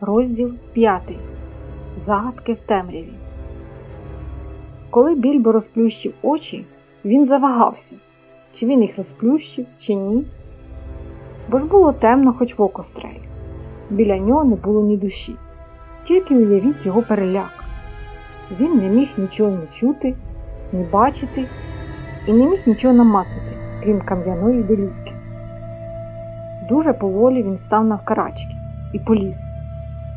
Розділ 5. Загадки в темряві. Коли більбо розплющив очі, він завагався, чи він їх розплющив, чи ні. Бо ж було темно, хоч в око стрель. Біля нього не було ні душі, тільки уявіть його переляк. Він не міг нічого не чути, ні бачити і не міг нічого намацати, крім кам'яної долівки. Дуже поволі він став навкарачки і поліз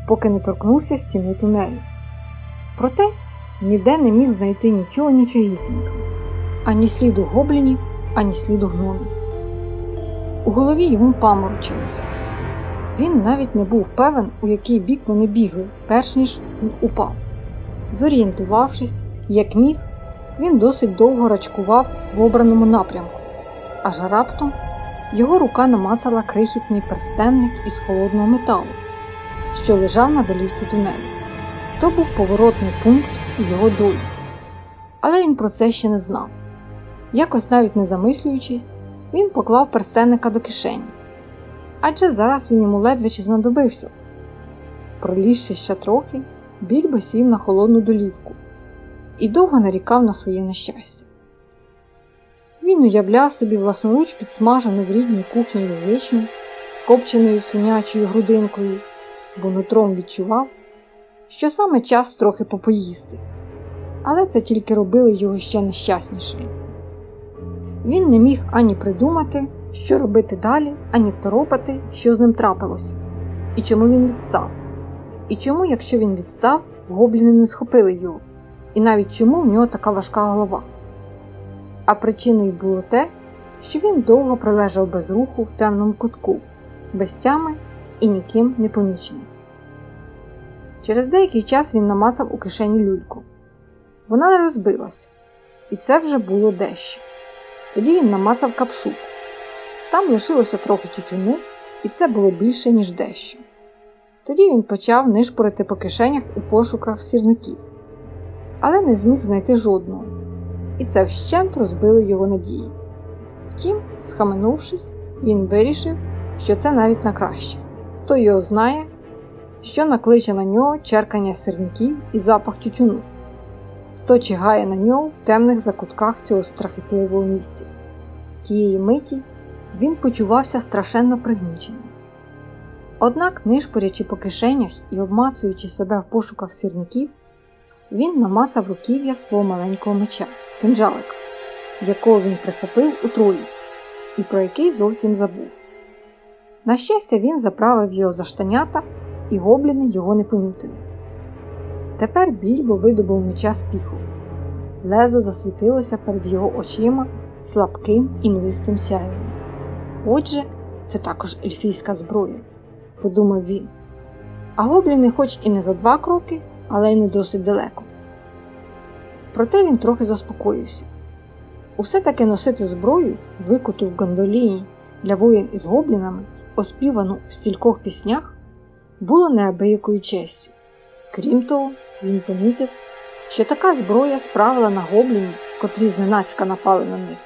поки не торкнувся стіни тунелю. Проте ніде не міг знайти нічого нічогісінько, ані сліду гоблінів, ані сліду гномів. У голові йому паморочилося. Він навіть не був певен, у який бік вони бігли, перш ніж він упав. Зорієнтувавшись, як міг, він досить довго рачкував в обраному напрямку, аж раптом його рука намацала крихітний перстенник із холодного металу що лежав на долівці тунелю. То був поворотний пункт його долі. Але він про це ще не знав. Якось навіть не замислюючись, він поклав перстенника до кишені. Адже зараз він йому ледве чи знадобився. Пролізши ще трохи, більбо сів на холодну долівку і довго нарікав на своє нещастя. Він уявляв собі власноруч підсмажену в рідній кухні яєчню з копченою свинячою грудинкою бо нутром відчував, що саме час трохи попоїсти, але це тільки робило його ще нещаснішим. Він не міг ані придумати, що робити далі, ані второпати, що з ним трапилося, і чому він відстав, і чому, якщо він відстав, гобліни не схопили його, і навіть чому в нього така важка голова. А причиною було те, що він довго прилежав без руху в темному кутку, без тями і ніким не помічений. Через деякий час він намацав у кишені люльку. Вона не розбилась, і це вже було дещо. Тоді він намацав капшук. Там лишилося трохи тютюну, і це було більше, ніж дещо. Тоді він почав нишпорити по кишенях у пошуках сірників, але не зміг знайти жодного, і це вщент розбило його надії. Втім, схаменувшись, він вирішив, що це навіть на краще. Хто його знає, що накличе на нього черкання сирників і запах тютюну, хто чигає на нього в темних закутках цього страхітливого місця. Тієї миті він почувався страшенно пригніченим. Однак, нишпорячи по кишенях і обмацуючи себе в пошуках сірників, він намацав руків'я свого маленького меча, кинджалика, якого він прихопив у тролі, і про який зовсім забув. На щастя, він заправив його за штанята, і гобліни його не помітили. Тепер більбо видобув меча з піху. Лезо засвітилося перед його очима слабким і млистим сяєвом. Отже, це також ельфійська зброя, подумав він. А гобліни, хоч і не за два кроки, але й не досить далеко. Проте він трохи заспокоївся. Усе таки носити зброю, викуту в гондоліні для воїн із гоблінами оспівану в стількох піснях, було неабиякою честю. Крім того, він помітив, що така зброя справила на гоблінів, котрі зненацька напали на них,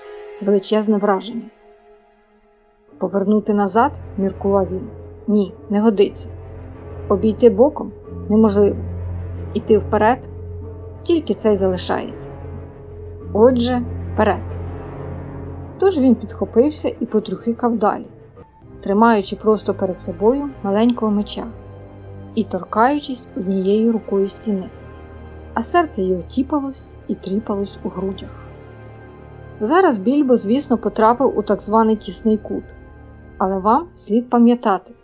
величезне враження. Повернути назад, міркував він, ні, не годиться. Обійти боком неможливо. Іти вперед, тільки це й залишається. Отже, вперед. Тож він підхопився і потрюхикав далі тримаючи просто перед собою маленького меча і торкаючись однією рукою стіни, а серце його тіпалось і тріпалось у грудях. Зараз більбо, звісно, потрапив у так званий тісний кут, але вам слід пам'ятати,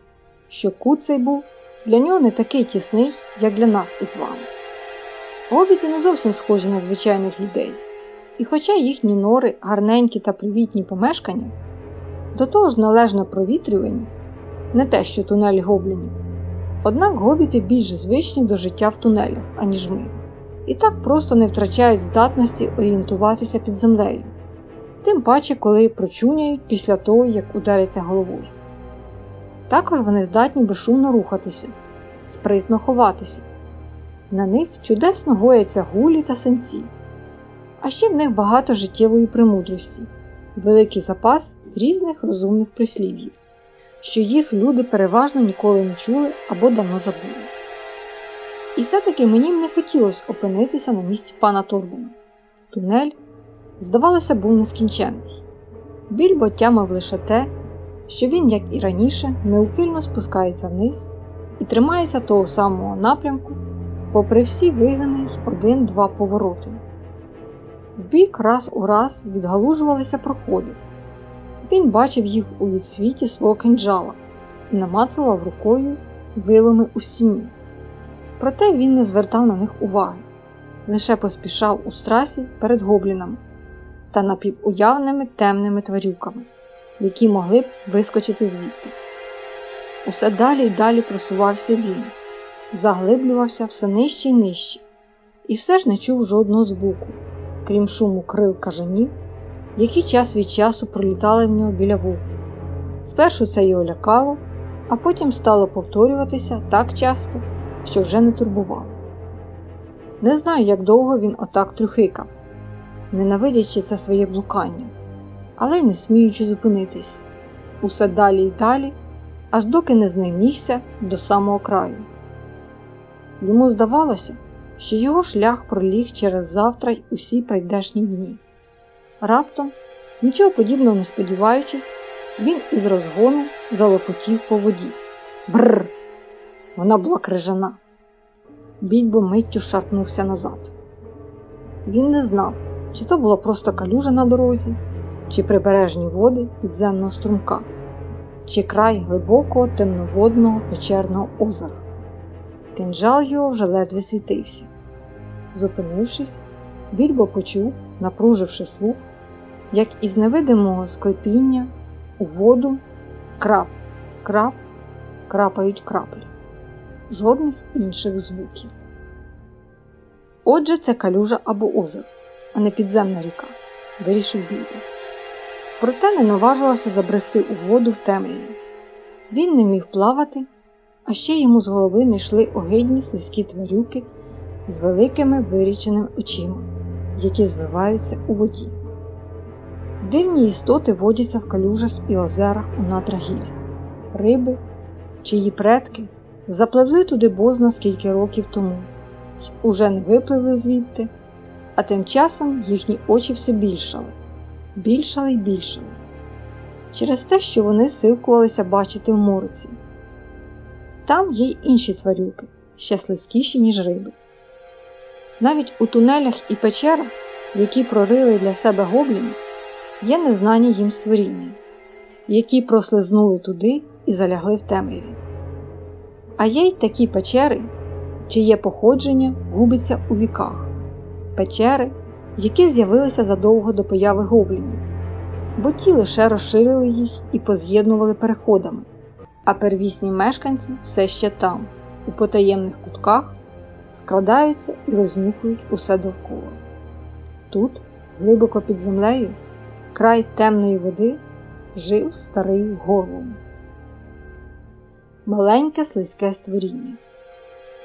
що кут цей був для нього не такий тісний, як для нас із вами. Гобіти не зовсім схожі на звичайних людей, і хоча їхні нори гарненькі та привітні помешкання. До того ж належне провітрювання, не те, що тунелі гоблінів. Однак гобіти більш звичні до життя в тунелях, аніж ми, і так просто не втрачають здатності орієнтуватися під землею, тим паче, коли прочуняють після того, як ударяться головою. Також вони здатні безшумно рухатися, спритно ховатися. На них чудесно гояться гулі та сенці, а ще в них багато життєвої премудрості великий запас різних розумних прислів'їв. що їх люди переважно ніколи не чули або давно забули. І все-таки мені б не хотілося опинитися на місці пана Торбена. Тунель, здавалося, був нескінченний. Більбо тямив лише те, що він, як і раніше, неухильно спускається вниз і тримається того самого напрямку, попри всі вигини й один-два повороти. Вбік раз у раз відгалужувалися проходи. Він бачив їх у відсвіті свого кинджала і намацував рукою вилами у стіні. Проте він не звертав на них уваги, лише поспішав у страсі перед гоблінами та напівуявними темними тварюками, які могли б вискочити звідти. Усе далі й далі просувався він, заглиблювався все нижче й нижче, і все ж не чув жодного звуку, крім шуму крил кажанів, які час від часу пролітали в нього біля вух. Спершу це його лякало, а потім стало повторюватися так часто, що вже не турбувало. Не знаю, як довго він отак трюхикав, ненавидячи це своє блукання, але й не сміючи зупинитись усе далі й далі, аж доки не знаймігся до самого краю. Йому здавалося, що його шлях проліг через завтра й усі прийдешні дні. Раптом, нічого подібного не сподіваючись, він із розгону залопотів по воді. Бррр! Вона була крижана. Більбо миттю шарпнувся назад. Він не знав, чи то була просто калюжа на дорозі, чи прибережні води підземного струмка, чи край глибокого темноводного печерного озера. Кинджал його вже ледве світився. Зупинившись, більбо почув, напруживши слух, як із невидимого склепіння у воду крап, крап, крапають краплі. Жодних інших звуків. Отже, це калюжа або озеро, а не підземна ріка, вирішив Більбо. Проте не наважувався забрести у воду в темряві. Він не вмів плавати, а ще йому з голови не йшли огидні слизькі тварюки з великими виріченими очима, які звиваються у воді. Дивні істоти водяться в калюжах і озерах у надрах гір, риби, чиї предки запливли туди бозна скільки років тому, й уже не випливли звідти, а тим часом їхні очі все більшали, більшали й більшали, через те, що вони силкувалися бачити в мороці. Там є й інші тварюки, ще слизькіші, ніж риби. Навіть у тунелях і печерах, які прорили для себе гобліни, є незнані їм створіння, які прослизнули туди і залягли в темряві. А є й такі печери, чиє походження губиться у віках, печери, які з'явилися задовго до появи гоблінів, бо ті лише розширили їх і поз'єднували переходами, а первісні мешканці все ще там, у потаємних кутках, скрадаються і рознюхують усе довкола. Тут, глибоко під землею, край темної води, жив старий горлом. Маленьке слизьке створіння.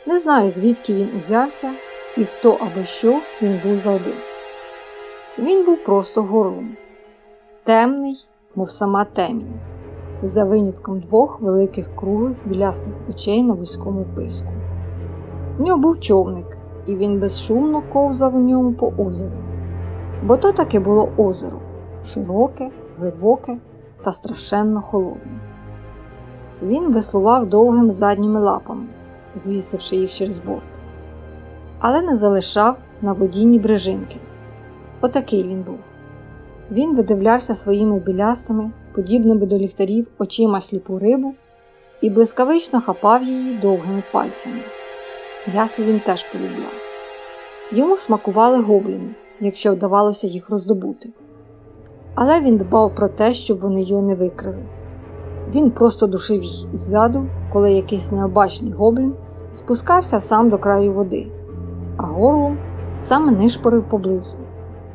Не знаю, звідки він узявся і хто або що він був за один. Він був просто горлом, темний, мов сама темінь, за винятком двох великих круглих білястих очей на вузькому писку. В нього був човник, і він безшумно ковзав у ньому по озеру, бо то таке було озеро широке, глибоке та страшенно холодне. Він веслував довгими задніми лапами, звісивши їх через борт, але не залишав на воді ні брижинки. Отакий він був. Він видивлявся своїми білястими, подібними до ліхтарів очима сліпу рибу і блискавично хапав її довгими пальцями. М'ясо він теж полюбляв. Йому смакували гобліни, якщо вдавалося їх роздобути. Але він дбав про те, щоб вони його не викрили. Він просто душив їх іззаду, коли якийсь необачний гоблін спускався сам до краю води, а горлом саме нишпорив поблизу.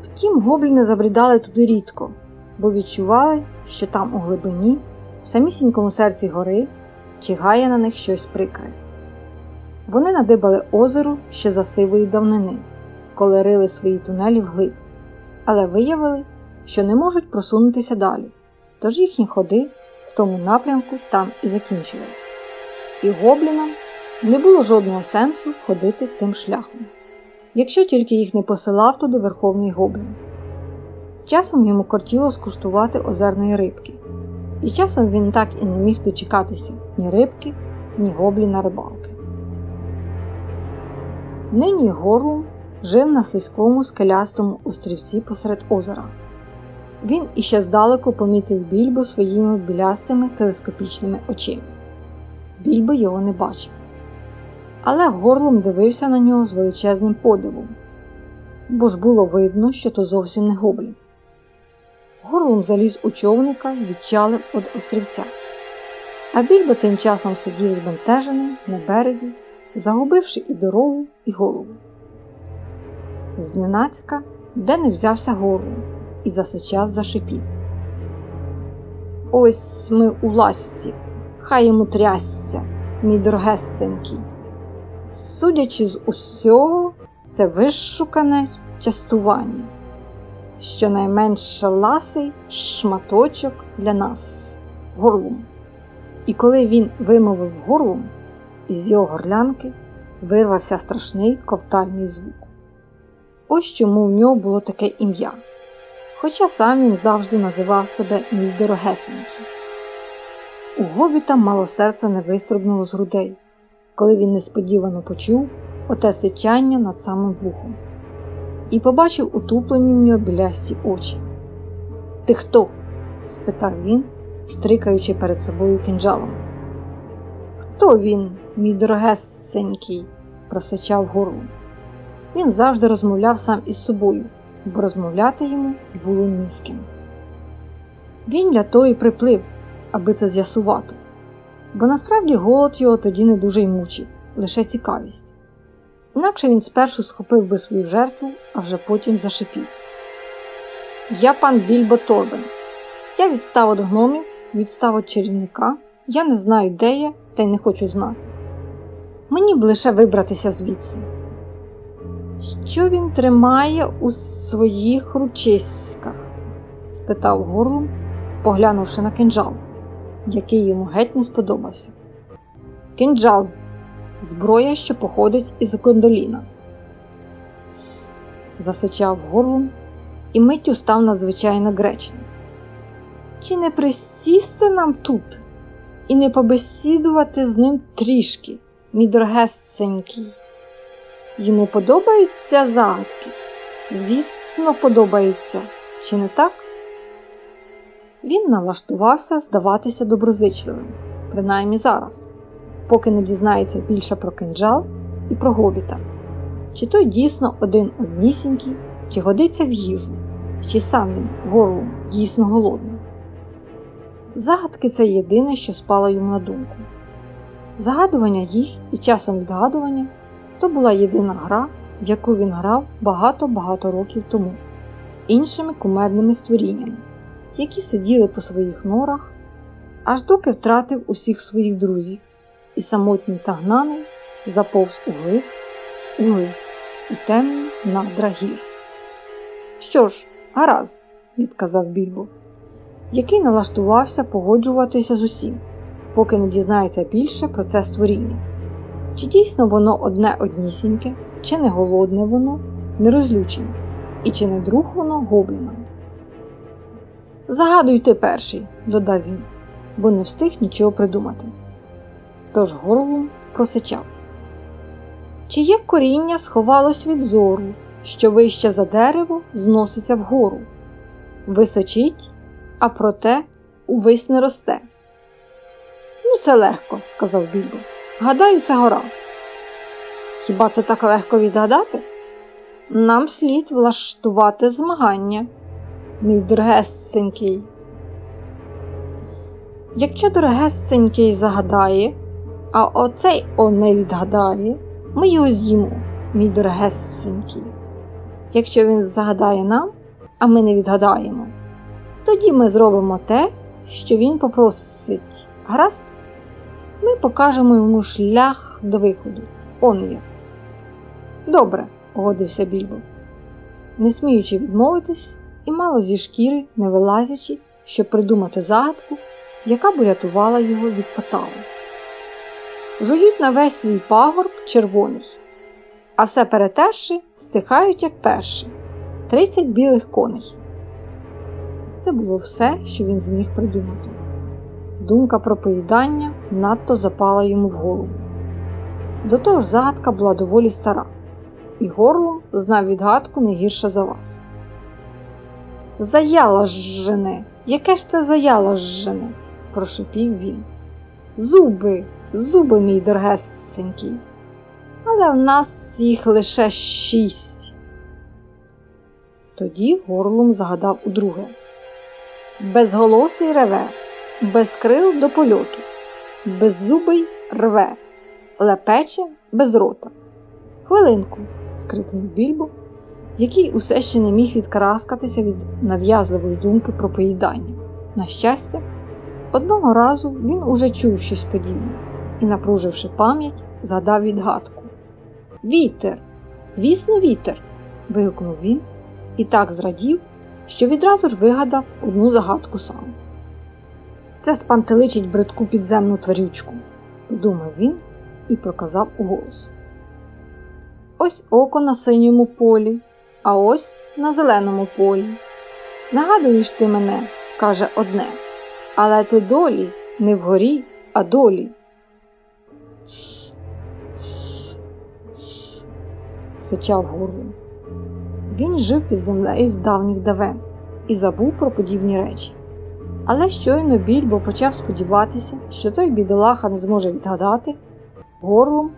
Втім, гобліни забрідали туди рідко, бо відчували, що там у глибині, в самісінькому серці гори, чигає на них щось прикре. Вони надибали озеро ще за сивої давнини, коли рили свої тунелі вглиб, але виявили, що не можуть просунутися далі, тож їхні ходи в тому напрямку там і закінчувалась. І гоблінам не було жодного сенсу ходити тим шляхом, якщо тільки їх не посилав туди Верховний Гоблін. Часом йому кортіло скуштувати озерної рибки, і часом він так і не міг дочекатися ні рибки, ні гобліна рибалки. Нині Горлум жив на слизькому скелястому острівці посеред озера. Він іще здалеку помітив більбо своїми білястими телескопічними очима. Більбо його не бачив. Але горлом дивився на нього з величезним подивом, бо ж було видно, що то зовсім не гоблін. Горлом заліз у човника відчалив від острівця. А більбо тим часом сидів збентежений на березі, загубивши і дорогу, і голову. Зненацька, де не взявся горлом, і засичав зашипів. Ось ми у ласці, хай йому трясся, мій дорогесенький. Судячи з усього, це вишукане частування, щонайменше ласий шматочок для нас, горлум. І коли він вимовив горлум, із його горлянки вирвався страшний ковтальний звук. Ось чому в нього було таке ім'я. Хоча сам він завжди називав себе мій дорогесенький. У гобіта мало серце не вистрибнуло з грудей, коли він несподівано почув оте сичання над самим вухом і побачив утуплені в нього білясті очі. Ти хто? спитав він, штрикаючи перед собою кинджалом. Хто він, мій дорогесенький? просичав горло. Він завжди розмовляв сам із собою, бо розмовляти йому було ні з ким. Він для того і приплив, аби це з'ясувати, бо насправді голод його тоді не дуже й мучив, лише цікавість. Інакше він спершу схопив би свою жертву, а вже потім зашипів. Я пан Більбо Торбен. Я відстав від гномів, відстав від чарівника. Я не знаю, де я, та й не хочу знати. Мені б лише вибратися звідси. Що він тримає у своїх ручиськах? спитав горлом, поглянувши на кинджал, який йому геть не сподобався. Кинджал зброя, що походить із гондоліна. С, засичав горлом і миттю став надзвичайно гречним. Чи не присісти нам тут і не побесідувати з ним трішки, мій дорогесенький? Йому подобаються загадки? Звісно, подобаються, чи не так? Він налаштувався здаватися доброзичливим, принаймні зараз поки не дізнається більше про кинджал і про гобіта. Чи той дійсно один однісінький, чи годиться в їжу, чи сам він горлом дійсно голодний. Загадки це єдине, що спало йому на думку. Загадування їх і часом відгадування то була єдина гра, в яку він грав багато-багато років тому з іншими кумедними створіннями, які сиділи по своїх норах, аж доки втратив усіх своїх друзів і самотній та гнаний заповз углиб, углиб у темні надра гір. Що ж, гаразд, відказав більбо, який налаштувався погоджуватися з усім, поки не дізнається більше про це створіння. Чи дійсно воно одне однісіньке, чи не голодне воно, не розлючене, і чи не друг воно гоблінам? Загадуй ти перший, додав він, бо не встиг нічого придумати тож горлом просичав. Чиє коріння сховалось від зору, що вище за дерево зноситься вгору, височить, а проте увесь не росте. Ну, це легко, сказав Більбо. Гадаю, це гора. Хіба це так легко відгадати? Нам слід влаштувати змагання, мій дорогесенький. Якщо дорогесенький загадає, а оцей он не відгадає, ми його з'їмо, мій дорогесенький. Якщо він загадає нам, а ми не відгадаємо, тоді ми зробимо те, що він попросить. Гаразд, ми покажемо йому шлях до виходу. Он є. Добре, погодився Більбо, не сміючи відмовитись і мало зі шкіри, не вилазячи, щоб придумати загадку, яка б урятувала його від поталу. Жують на весь свій пагорб червоний, а все перетерши, стихають, як перші, тридцять білих коней. Це було все, що він зміг придумати. Думка про поїдання надто запала йому в голову. До того ж, загадка була доволі стара, і горлом знав відгадку не гірше за вас. Заяла ж жене, яке ж це заяла ж жене, прошепів він. Зуби, зуби, мій дорогесенький, але в нас їх лише шість. Тоді горлом загадав удруге. Безголосий реве, без крил до польоту, беззубий рве, лепече без рота. Хвилинку, скрикнув більбо, який усе ще не міг відкараскатися від нав'язливої думки про поїдання. На щастя, одного разу він уже чув щось подібне і, напруживши пам'ять, згадав відгадку. Вітер! Звісно, вітер! вигукнув він і так зрадів, що відразу ж вигадав одну загадку сам. Це спантеличить бридку підземну тварючку, подумав він і проказав уголос. Ось око на синьому полі, а ось на зеленому полі. Нагадуєш ти мене, каже одне, але ти долі не вгорі, а долі. Сичав горлом. Він жив під землею з давніх давен і забув про подібні речі. Але щойно більбо почав сподіватися, що той бідолаха не зможе відгадати, горлом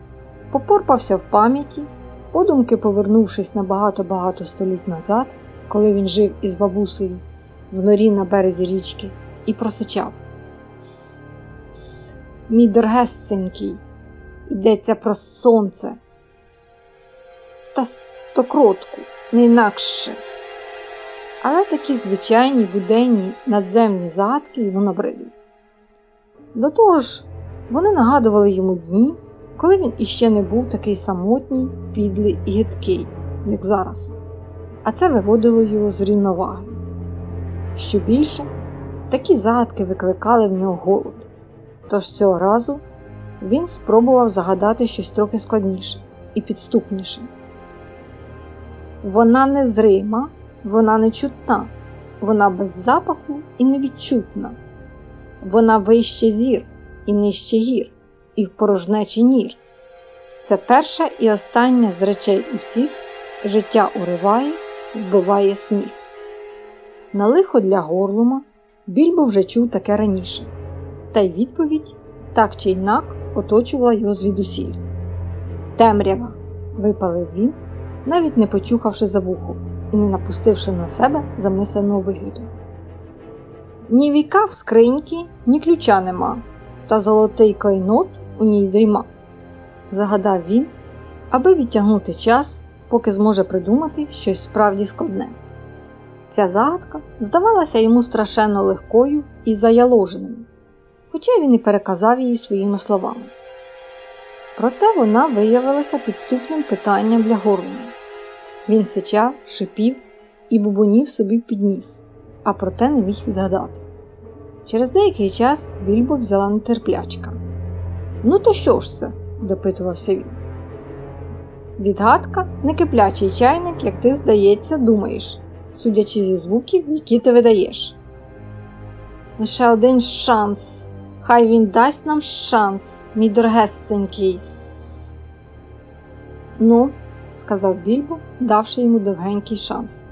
попорпався в пам'яті, подумки повернувшись на багато-багато століть назад, коли він жив із бабусею в норі на березі річки, і просичав С, с, мій дорогесенький, йдеться про сонце. Та стокротку, не інакше. Але такі звичайні буденні надземні загадки йому набридли. До того ж, вони нагадували йому дні, коли він іще не був такий самотній, підлий і гидкий, як зараз, а це виводило його з рівноваги. Що більше, такі загадки викликали в нього голод, тож цього разу він спробував загадати щось трохи складніше і підступніше. Вона незрима, вона нечутна, вона без запаху і невідчутна, вона вище зір і нижче гір, і в порожнечі нір. Це перша і остання з речей усіх життя уриває, вбиває сміх. На лихо для горлума більбо вже чув таке раніше, та й відповідь так чи інак оточувала його звідусіль. Темрява, випалив він, навіть не почухавши за вухо і не напустивши на себе замисленого вигляду. Ні віка в скриньки, ні ключа нема, та золотий клейнот у ній дріма, загадав він, аби відтягнути час, поки зможе придумати щось справді складне. Ця загадка здавалася йому страшенно легкою і заяложеною, хоча він і переказав її своїми словами. Проте вона виявилася підступним питанням для горлума. Він сичав, шипів і бубонів собі підніс, а проте не міг відгадати. Через деякий час більбо взяла нетерплячка. Ну, то що ж це? допитувався він. Відгадка не киплячий чайник, як ти, здається, думаєш, судячи зі звуків, які ти видаєш. Лише один шанс. Хай він дасть нам шанс, мій дорогесенький. Ну, сказав Більбо, давши йому довгенький шанс.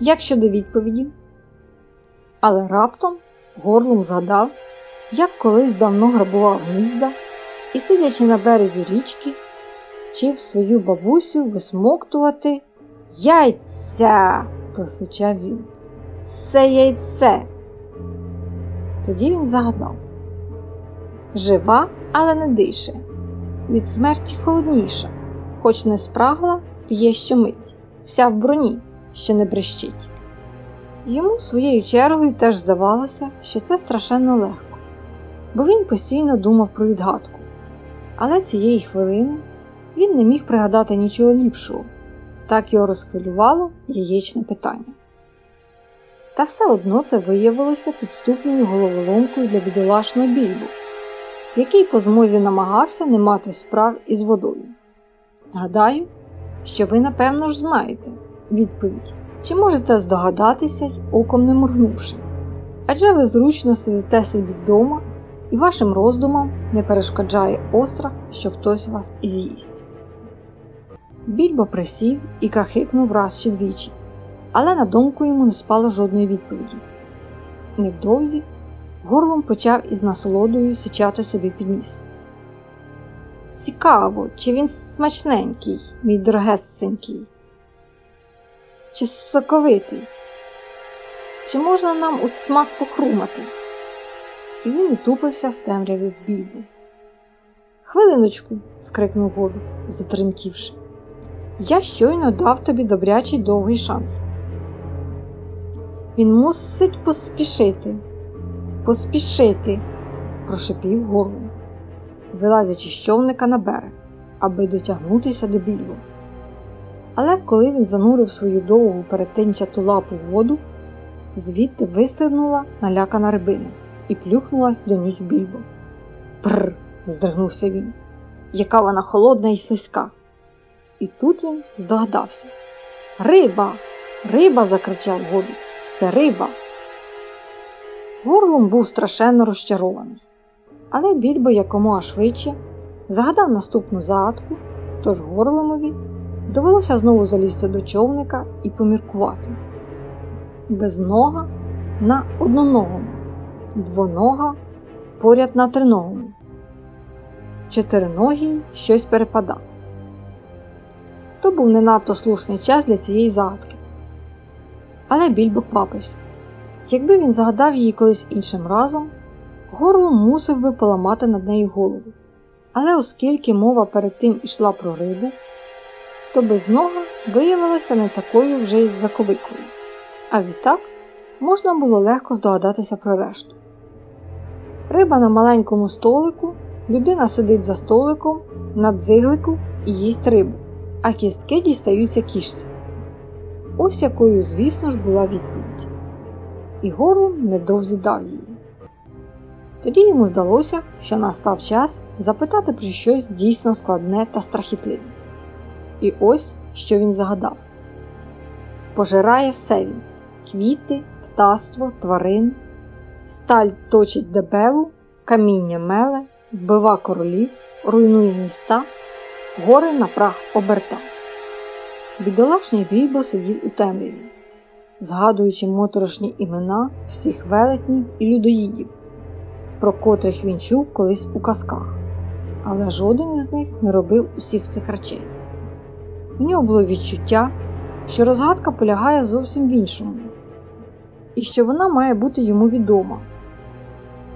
Як щодо відповіді? Але раптом горлом згадав, як колись давно грабував гнізда і, сидячи на березі річки, вчив свою бабусю висмоктувати яйця, просичав він. Це яйце. Тоді він загадав жива, але не дише, від смерті холодніша, хоч не спрагла, п'є щомить, вся в броні, що не брещить. Йому своєю чергою теж здавалося, що це страшенно легко, бо він постійно думав про відгадку. Але цієї хвилини він не міг пригадати нічого ліпшого, так його розхвилювало яєчне питання. Та все одно це виявилося підступною головоломкою для бідолашного більбу, який по змозі намагався не мати справ із водою. Гадаю, що ви напевно ж знаєте відповідь, чи можете здогадатися й оком не моргнувши. Адже ви зручно сидите собі вдома і вашим роздумам не перешкоджає острах, що хтось вас з'їсть. Більбо присів і кахикнув раз чи двічі, але на думку йому не спало жодної відповіді. Невдовзі горлом почав із насолодою сичати собі під ніс. Цікаво, чи він смачненький, мій дорогесенький, чи соковитий, чи можна нам у смак похрумати? І він утупився з темряви в більбу. Хвилиночку, скрикнув Гобіт, затремтівши. Я щойно дав тобі добрячий довгий шанс. Він мусить поспішити, поспішити, прошепів горлом, вилазячи з човника на берег, аби дотягнутися до більбу. Але коли він занурив свою довгу перетинчату лапу в воду, звідти вистрибнула налякана рибина і плюхнулась до ніг більбо. Прр. здригнувся він. Яка вона холодна і слизька. І тут він здогадався. Риба! Риба! закричав Гобіт. Це риба. Горлом був страшенно розчарований. Але більбо якомога швидше загадав наступну загадку, тож горломові довелося знову залізти до човника і поміркувати. Без нога на одноногому, двонога поряд на триногому. Чотириногій щось перепадав. То був не надто слушний час для цієї загадки. Але більбо квапився. Якби він загадав її колись іншим разом, горлом мусив би поламати над нею голову. Але оскільки мова перед тим ішла про рибу, то безнога виявилася не такою вже й заковикою, а відтак можна було легко здогадатися про решту. Риба на маленькому столику, людина сидить за столиком на дзиглику і їсть рибу, а кістки дістаються кішці. Ось якою, звісно ж, була відповідь. І Горлум невдовзі дав її. Тоді йому здалося, що настав час запитати про щось дійсно складне та страхітливе. І ось що він загадав: пожирає все він квіти, птаство, тварин, сталь точить дебелу, каміння меле, вбива королів, руйнує міста, гори на прах оберта. Бідолашний бійбо сидів у темряві, згадуючи моторошні імена всіх велетнів і людоїдів, про котрих він чув колись у казках, але жоден із них не робив усіх цих речей. У нього було відчуття, що розгадка полягає зовсім в іншому, і що вона має бути йому відома.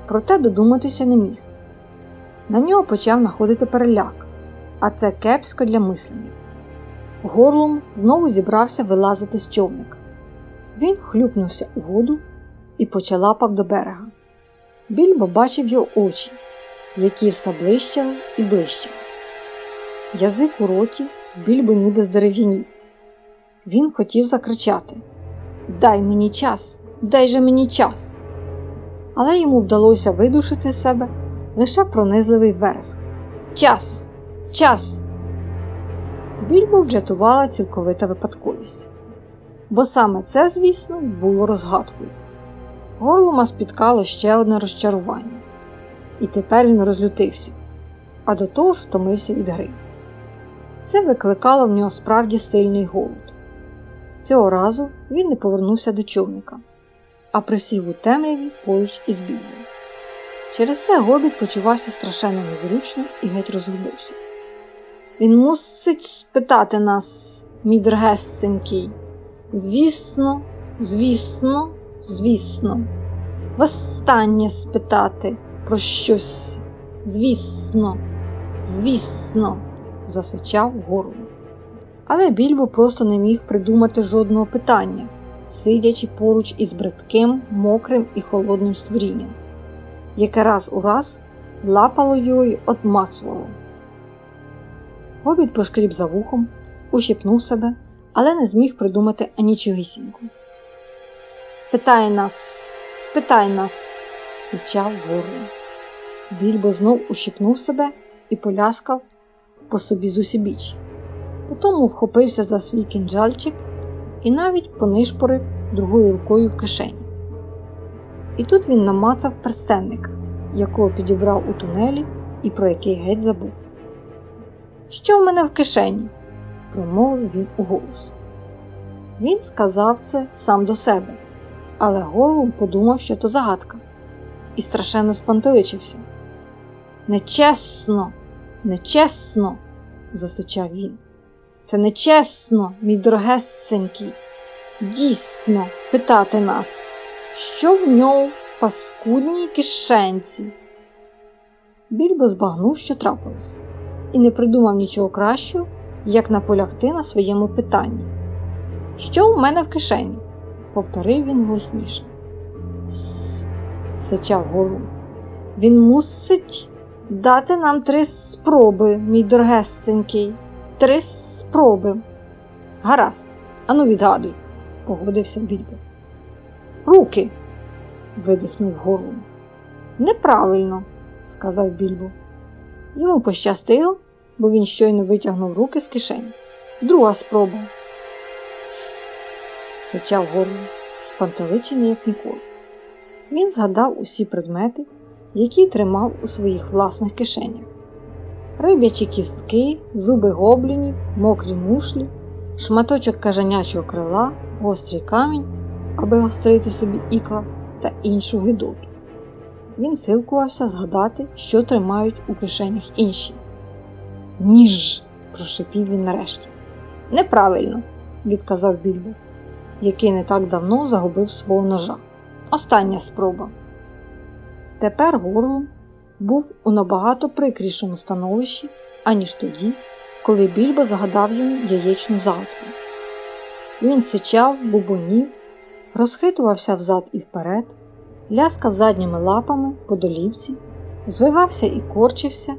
Проте додуматися не міг. На нього почав находити переляк, а це кепсько для мислення. Горлум знову зібрався вилазити з човника. Він хлюпнувся у воду і почалапав до берега. Більбо бачив його очі, які все блищали і блищали. Язик у роті більбо ніби здерев'янів. Він хотів закричати Дай мені час, дай же мені час. Але йому вдалося видушити себе лише пронизливий вереск. Час! Час! Більбо врятувала цілковита випадковість. Бо саме це, звісно, було розгадкою. Горлума спіткало ще одне розчарування, і тепер він розлютився, а до того ж втомився від гри. Це викликало в нього справді сильний голод. Цього разу він не повернувся до човника, а присів у темряві поруч із Більбом. Через це гобіт почувався страшенно незручно і геть розгубився. Він мусить спитати нас, мій дорогесенький. Звісно, звісно, звісно, востаннє спитати про щось. Звісно, звісно, засичав горло. Але більбо просто не міг придумати жодного питання, сидячи поруч із бридким, мокрим і холодним створінням, яке раз у раз лапало його й отмацувало. Гобіт пошкріб за вухом, ущипнув себе, але не зміг придумати анічогісіньку. Спитай нас, спитай нас, сичав горло. Більбо знов ущипнув себе і поляскав по собі зусібіч. Потім вхопився за свій кінжальчик і навіть понишпорив другою рукою в кишені. І тут він намацав перстенника, якого підібрав у тунелі і про який геть забув. Що в мене в кишені? промовив він у голос. Він сказав це сам до себе, але Горлум подумав, що то загадка, і страшенно спантеличився. Нечесно, нечесно, засичав він. Це нечесно, мій дорогесенький. Дійсно, питати нас, що в нього в паскудній кишенці. Більбо збагнув, що трапилось, і не придумав нічого кращого, як наполягти на своєму питанні. Що в мене в кишені? Повторив він голосніше. С, сичав гору. Він мусить дати нам три спроби, мій дорогесенький. Три спроби. Гаразд, ану відгадуй, погодився Більбо. Руки. видихнув горлом. Неправильно, сказав Більбо. Йому пощастило, бо він щойно витягнув руки з кишені. Друга спроба. Сичав горлом, спантеличений, як ніколи. Він згадав усі предмети, які тримав у своїх власних кишенях. Риб'ячі кістки, зуби гоблінів, мокрі мушлі, шматочок кажанячого крила, гострий камінь, аби гострити собі ікла та іншу гидоту. Він силкувався згадати, що тримають у кишенях інші. Ніж, прошепів він нарешті. Неправильно, відказав Більбо, який не так давно загубив свого ножа. Остання спроба. Тепер горлом був у набагато прикрішому становищі, аніж тоді, коли Більбо загадав йому яєчну загадку. Він сичав, бубонів, розхитувався взад і вперед, ляскав задніми лапами по долівці, звивався і корчився,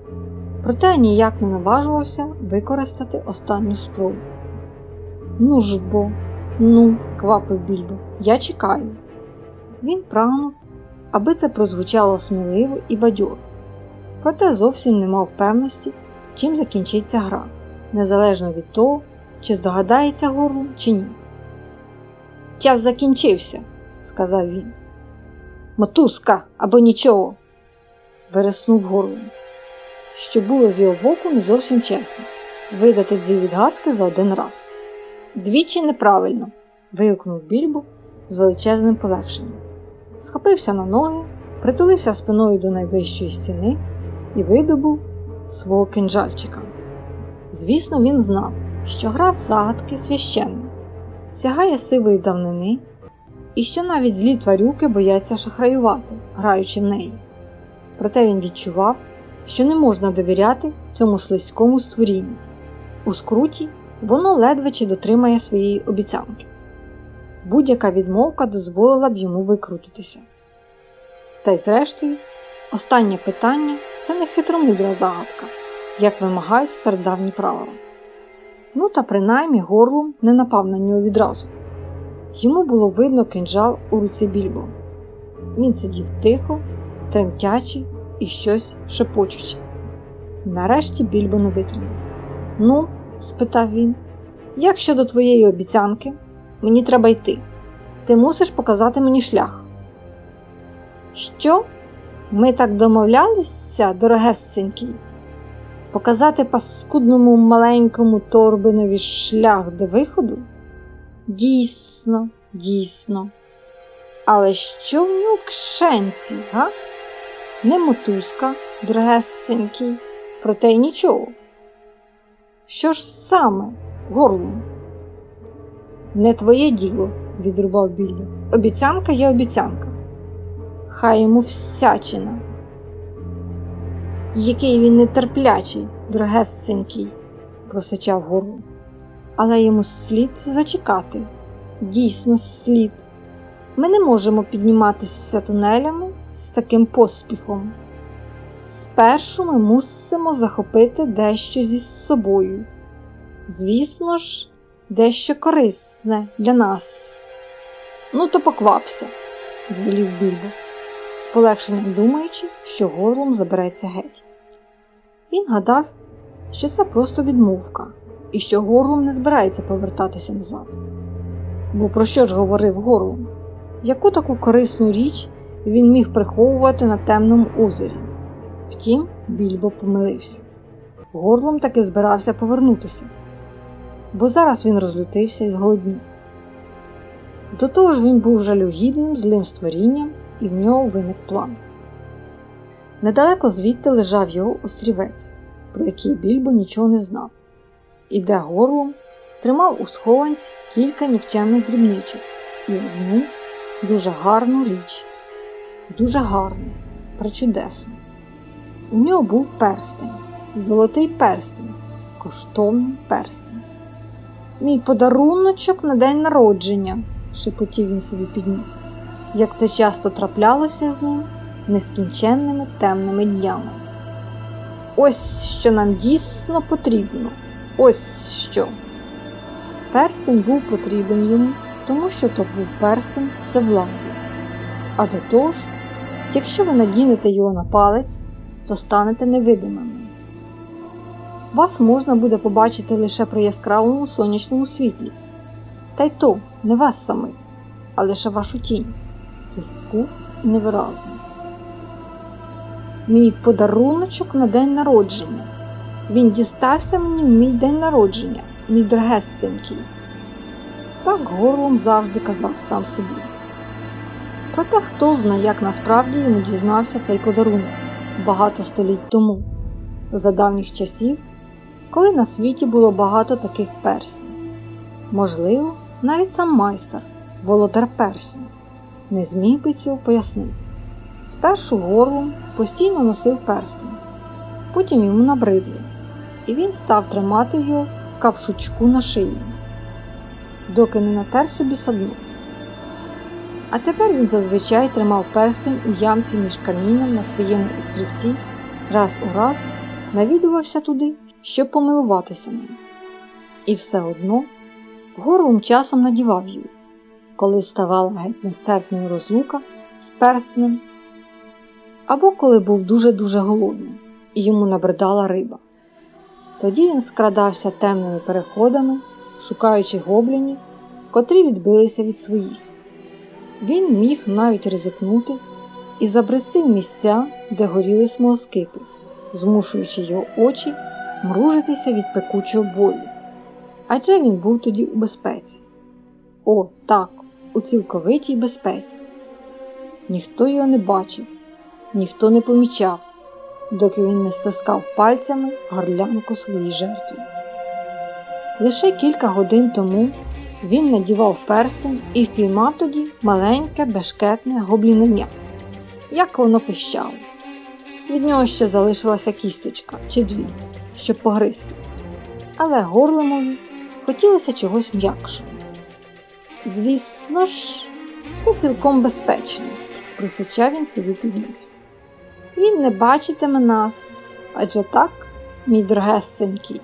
проте ніяк не наважувався використати останню спробу. Ну ж бо, ну, квапив більбо, я чекаю. Він прагнув, аби це прозвучало сміливо і бадьоро, проте зовсім не мав певності, чим закінчиться гра, незалежно від того, чи здогадається горлом, чи ні. Час закінчився, сказав він. Мотузка або нічого, вереснув горлом. Що було з його боку не зовсім чесно видати дві відгадки за один раз. Двічі неправильно, вигукнув більбо з величезним полегшенням. Схопився на ноги, притулився спиною до найвищої стіни і видобув свого кинджальчика. Звісно, він знав, що гра в загадки священна, сягає сивої давнини, і що навіть злі тварюки бояться шахраювати, граючи в неї. Проте він відчував, що не можна довіряти цьому слизькому створінню. У скруті воно ледве чи дотримає своєї обіцянки. Будь-яка відмовка дозволила б йому викрутитися. Та й зрештою, останнє питання це не хитромудра загадка, як вимагають стародавні правила. Ну та принаймні горлом не напав на нього відразу. Йому було видно кинджал у руці більбо. Він сидів тихо, тремтячи і щось шепочучи. Нарешті більбо не витримав. Ну, спитав він, як щодо твоєї обіцянки, мені треба йти. Ти мусиш показати мені шлях. Що? Ми так домовлялися, дорогесенький? Показати паскудному маленькому торбинові шлях до виходу? Дійсно, дійсно. Але що в нього в кишенці, га? Не мотузка, дорогесенький, проте й нічого. Що ж саме, горлом? Не твоє діло, відрубав Біллі. Обіцянка є обіцянка. Хай йому всячина. Який він нетерплячий, дорогесенький, просичав горло. Але йому слід зачекати. Дійсно, слід. Ми не можемо підніматися тунелями з таким поспіхом. Спершу ми мусимо захопити дещо зі собою. Звісно ж, дещо корисне для нас. Ну, то поквапся, звелів більбо, з полегшенням думаючи, що горлом забереться геть. Він гадав, що це просто відмовка і що горлом не збирається повертатися назад. Бо про що ж говорив горлом? Яку таку корисну річ він міг приховувати на темному озері? Втім, більбо помилився. Горлом таки збирався повернутися, бо зараз він розлютився і зголоднів. До того ж він був жалюгідним, злим створінням, і в нього виник план. Недалеко звідти лежав його острівець, про який більбо нічого не знав, і де горлом тримав у схованці кілька нікчемних дрібничок і одну дуже гарну річ, дуже гарну, причудесну. У нього був перстень, золотий перстень, коштовний перстень. Мій подаруночок на день народження, шепотів він собі підніс, як це часто траплялося з ним нескінченними темними днями. Ось що нам дійсно потрібно, ось що. Перстень був потрібен йому, тому що то був перстень всевладі. А до того ж, якщо ви надінете його на палець, то станете невидимими. Вас можна буде побачити лише при яскравому сонячному світлі, та й то не вас самих, а лише вашу тінь, хистку і невиразну. Мій подаруночок на день народження. Він дістався мені в мій день народження, мій дорогесенький. Так горлом завжди казав сам собі. Проте хто знає, як насправді йому дізнався цей подарунок багато століть тому, за давніх часів, коли на світі було багато таких перснів. Можливо, навіть сам майстер, володар перснів, не зміг би цього пояснити. Спершу горлом постійно носив перстень, потім йому набридло, і він став тримати його капшучку на шиї, доки не натер собі садну. А тепер він зазвичай тримав перстень у ямці між камінням на своєму острівці, раз у раз навідувався туди, щоб помилуватися ним. І все одно горлом часом надівав його, коли ставала геть нестерпною розлука з перстнем, або коли був дуже-дуже голодним і йому набридала риба. Тоді він скрадався темними переходами, шукаючи гоблінів, котрі відбилися від своїх. Він міг навіть ризикнути і забрести в місця, де горіли смолоскипи, змушуючи його очі мружитися від пекучого болю. Адже він був тоді у безпеці. О, так, у цілковитій безпеці. Ніхто його не бачив, ніхто не помічав, доки він не стискав пальцями горлянку своїй жертві. Лише кілька годин тому він надівав перстень і впіймав тоді маленьке бешкетне гоблінення. Як воно пищало. Від нього ще залишилася кісточка чи дві, щоб погризти. Але горлемові хотілося чогось м'якшого. Звісно ж, це цілком безпечно, присичав він собі підніс. Він не бачитиме нас, адже так, мій дорогесенький,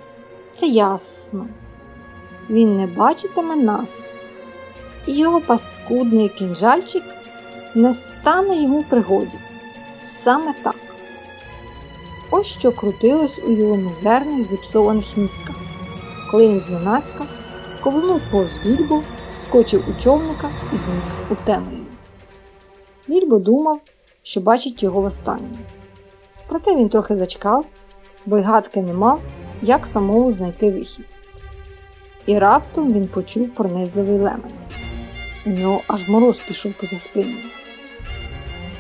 це ясно він не бачитиме нас, і його паскудний кінжальчик не стане йому пригоді. Саме так. Ось що крутилось у його мізерних зіпсованих мізках, коли він зненацька ковнув повз більбу, скочив у човника і зник у темряві. Більбо думав, що бачить його востаннє. Проте він трохи зачекав, бо й гадки не мав, як самому знайти вихід і раптом він почув пронизливий лемент. У нього аж мороз пішов поза спиною.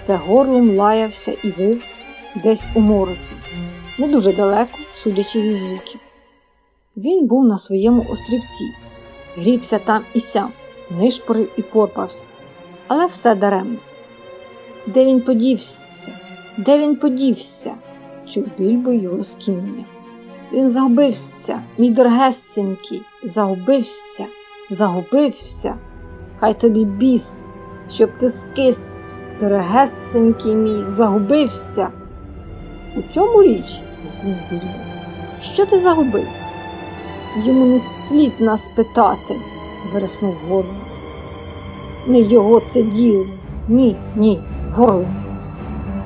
Це горлом лаявся і вив десь у мороці, не дуже далеко, судячи зі звуків. Він був на своєму острівці, грібся там і сям, нишпорив і порпався, але все даремно. Де він подівся? Де він подівся? чув більбо його скімнення. Він загубився, мій дорогесенький, загубився, загубився. Хай тобі біс, щоб ти скис, дорогесенький мій, загубився. У чому річ? Що ти загубив? Йому не слід нас питати, вереснув горло. Не його це діло. Ні, ні, горлом.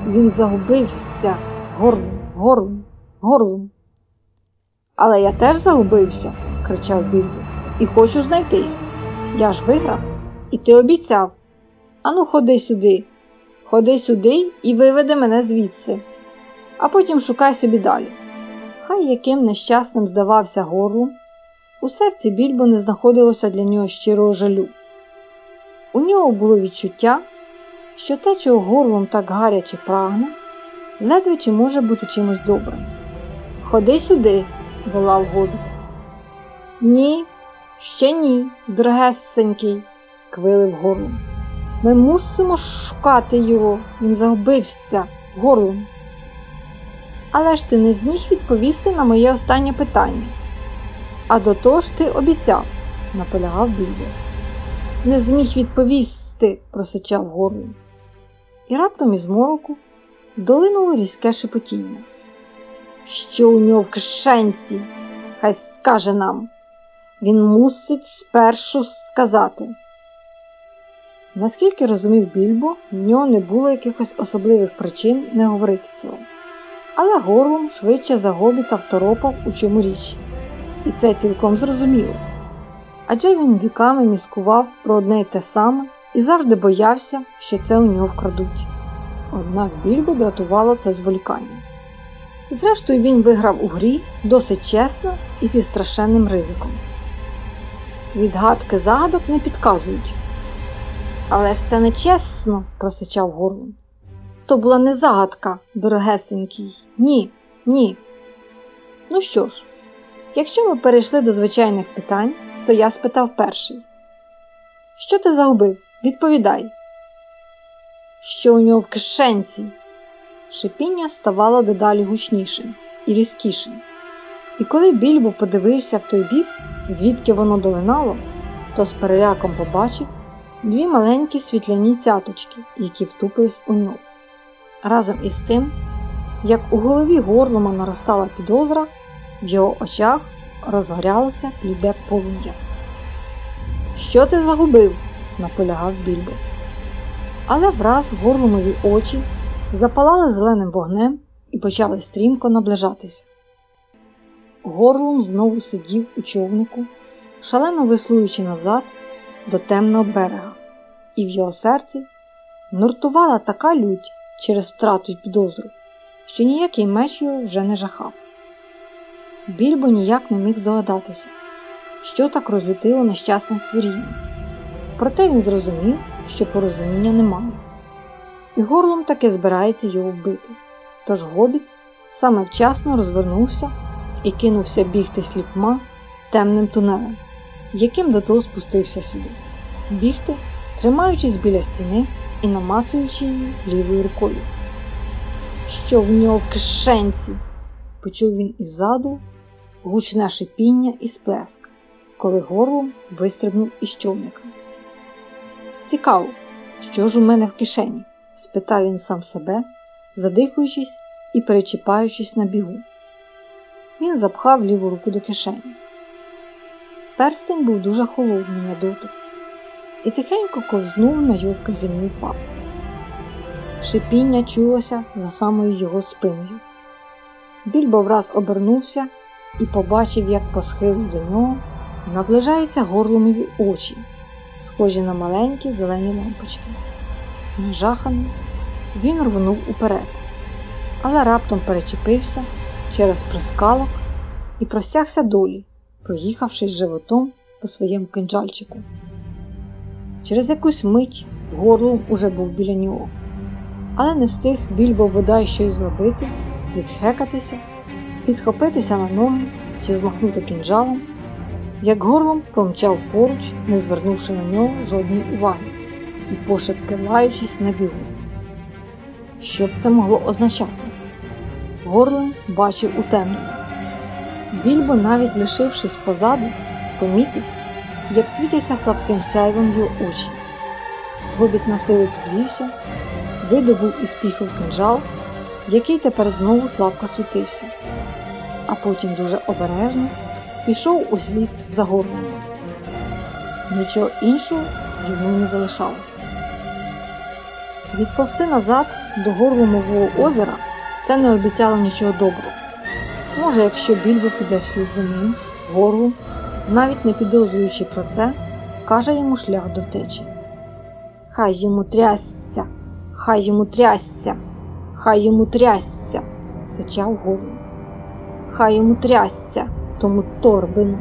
Він загубився горлом, горлом, горлом. Але я теж загубився, кричав Більбо, і хочу знайтись. Я ж виграв, і ти обіцяв. Ану, ходи сюди, ходи сюди і виведи мене звідси, а потім шукай собі далі. Хай яким нещасним здавався горлом, у серці більбо не знаходилося для нього щирого жалю. У нього було відчуття, що те, чого горлом так гаряче прагне, ледве чи може бути чимось добрим. Ходи сюди, волав гобіт. Ні, ще ні, дорогесенький, квилив горлом. Ми мусимо шукати його, він загубився горлом. Але ж ти не зміг відповісти на моє останнє питання. А до того ж ти обіцяв, наполягав Більбо. Не зміг відповісти, просичав горлом. І раптом із мороку долинуло різке шепотіння. Що у нього в кишенці? Хай скаже нам. Він мусить спершу сказати. Наскільки розумів Більбо, в нього не було якихось особливих причин не говорити цього. Але горлом швидше за гобіта второпав, у чому річ, і це цілком зрозуміло. Адже він віками міскував про одне й те саме і завжди боявся, що це у нього вкрадуть. Однак більбо дратувало це зволікання. Зрештою, він виграв у грі досить чесно і зі страшенним ризиком. Відгадки загадок не підказують. Але ж це не чесно, просичав горлом. То була не загадка, дорогесенький. Ні, ні. Ну що ж, якщо ми перейшли до звичайних питань, то я спитав перший. Що ти загубив? Відповідай. Що у нього в кишенці? Шипіння ставало дедалі гучнішим і різкішим. І коли більбо подивився в той бік, звідки воно долинало, то з переляком побачив дві маленькі світляні цяточки, які втупились у нього. Разом із тим, як у голові горлома наростала підозра, в його очах розгорялося пліде полум'я. Що ти загубив? наполягав більбо. Але враз горломові очі запалали зеленим вогнем і почали стрімко наближатися. Горлом знову сидів у човнику, шалено веслуючи назад до темного берега, і в його серці нуртувала така лють через втрату й підозру, що ніякий меч його вже не жахав. Більбо ніяк не міг здогадатися, що так розлютило нещасне створіння. Проте він зрозумів, що порозуміння немає, і горлом таки збирається його вбити. Тож гобіт саме вчасно розвернувся і кинувся бігти сліпма темним тунелем, яким до того спустився сюди, бігти, тримаючись біля стіни і намацуючи її лівою рукою. Що в нього в кишенці? почув він іззаду гучне шипіння і сплеск, коли горлом вистрибнув із човника. Цікаво, що ж у мене в кишені? Спитав він сам себе, задихуючись і перечіпаючись на бігу. Він запхав ліву руку до кишені. Перстень був дуже холодний на дотик і тихенько ковзнув на його вказівній палці. Шипіння чулося за самою його спиною. Більбо враз обернувся і побачив, як по схилу до нього наближаються горломові очі, схожі на маленькі зелені лампочки. Нажаханий, він рвонув уперед, але раптом перечепився через прискалок і простягся долі, проїхавшись животом по своєму кинджальчику. Через якусь мить горлом уже був біля нього, але не встиг більбо бодай щось зробити, відхекатися, підхопитися на ноги чи змахнути кінжалом, як горлом промчав поруч, не звернувши на нього жодної уваги, і пошепки лаючись на бігу. Що б це могло означати? Горлем бачив у темному. Більбо, навіть лишившись позаду, помітив, як світяться слабким сяйвом його очі. Гобіт на силу підвівся, видобув із піхов кинжал, який тепер знову слабко світився, а потім дуже обережно пішов у слід за горлом. Нічого іншого йому не залишалося. Відповсти назад до горломового озера це не обіцяло нічого доброго. Може, якщо більбо піде вслід за ним, горлом, навіть не підозрюючи про це, каже йому шлях до втечі. Хай йому трясся, хай йому трясся, хай йому трясся, сичав горлом. Хай йому трясся тому торбину,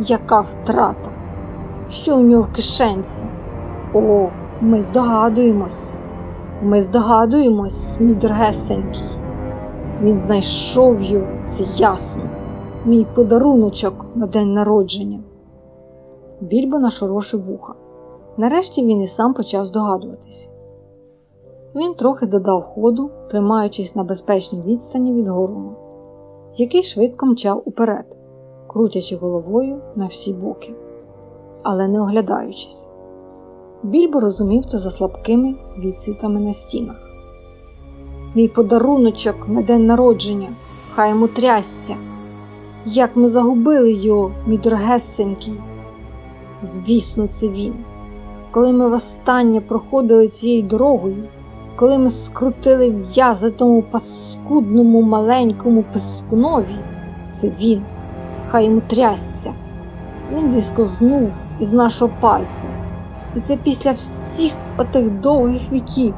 яка втрата, що у нього в кишенці. О, ми здогадуємось, ми здогадуємось, мій дорогесенький. Він знайшов його, це ясно, мій подаруночок на день народження. Більбо нашорошив вуха. Нарешті він і сам почав здогадуватися. Він трохи додав ходу, тримаючись на безпечній відстані від горума, який швидко мчав уперед, крутячи головою на всі боки, але не оглядаючись. Більбо розумів це за слабкими відсвітами на стінах. Мій подаруночок на день народження, хай йому трясся. Як ми загубили його, мій дорогесенький. Звісно, це він. Коли ми востаннє проходили цією дорогою, коли ми скрутили в'язи тому паскудному маленькому пискунові, це він, хай йому трясся. Він зісковзнув із нашого пальця. І це після всіх отих довгих віків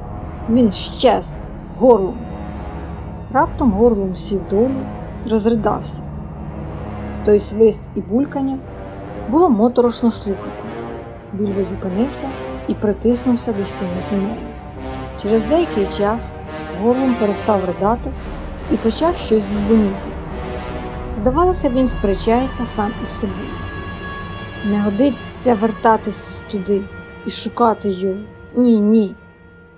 він щез горлом. Раптом горлом сів долу розридався. Той свист і булькання було моторошно слухати. Більбо зупинився і притиснувся до стіни тунелю. Через деякий час горлом перестав ридати і почав щось бубоніти. Здавалося, він сперечається сам із собою. Не годиться вертатись туди і шукати його. Ні, ні.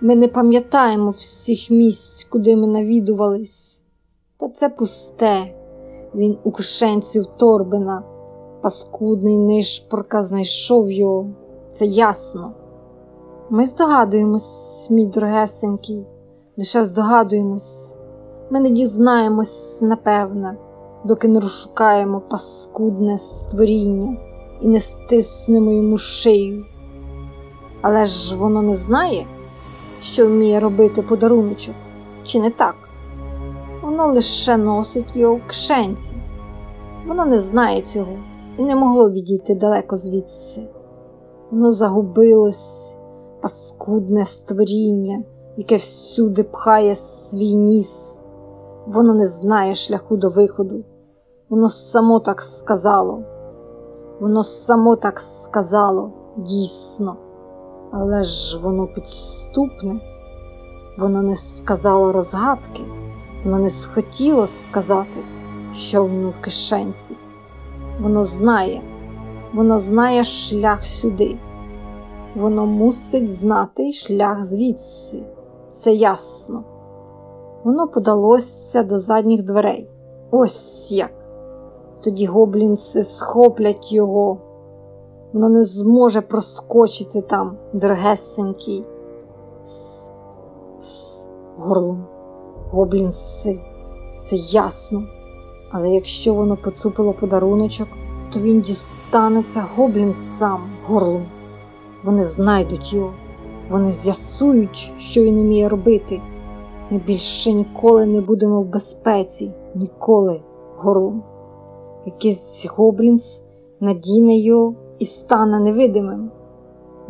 Ми не пам'ятаємо всіх місць, куди ми навідувались. Та це пусте. Він у кишенці в торбина. Паскудний нишпорка знайшов його. Це ясно. Ми здогадуємось, мій дорогесенький, лише здогадуємось. Ми не дізнаємось, напевне, доки не розшукаємо паскудне створіння і не стиснемо йому шию. Але ж воно не знає, що вміє робити подаруночок, чи не так? Воно лише носить його в кишенці. Воно не знає цього і не могло відійти далеко звідси. Воно загубилось, паскудне створіння, яке всюди пхає свій ніс. Воно не знає шляху до виходу. Воно само так сказало. Воно само так сказало, дійсно. Але ж воно підступне, воно не сказало розгадки, воно не схотіло сказати, що воно в кишенці. Воно знає, воно знає шлях сюди. Воно мусить знати шлях звідси, це ясно. Воно подалося до задніх дверей. Ось як. Тоді гоблінси схоплять його. Воно не зможе проскочити там, дорогесенький. С, с, горлом. Гоблінси, це ясно. Але якщо воно поцупило подаруночок, то він дістанеться гоблін сам горлом. Вони знайдуть його, вони з'ясують, що він уміє робити. Ми більше ніколи не будемо в безпеці, ніколи горлом. Якийсь гоблінс надіне його і стане невидимим.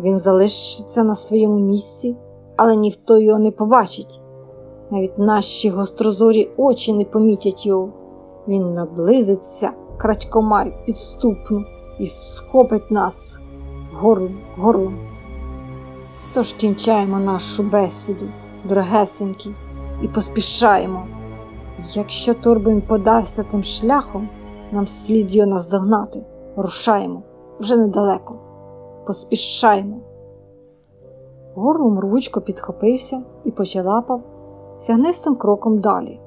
Він залишиться на своєму місці, але ніхто його не побачить. Навіть наші гострозорі очі не помітять його. Він наблизиться крадькома підступно і схопить нас горлом, горлом. Тож кінчаємо нашу бесіду, дорогесенькі, і поспішаємо. Якщо Торбин подався тим шляхом, нам слід його наздогнати. Рушаємо вже недалеко. Поспішаємо. Горлом рвучко підхопився і почалапав сягнистим кроком далі.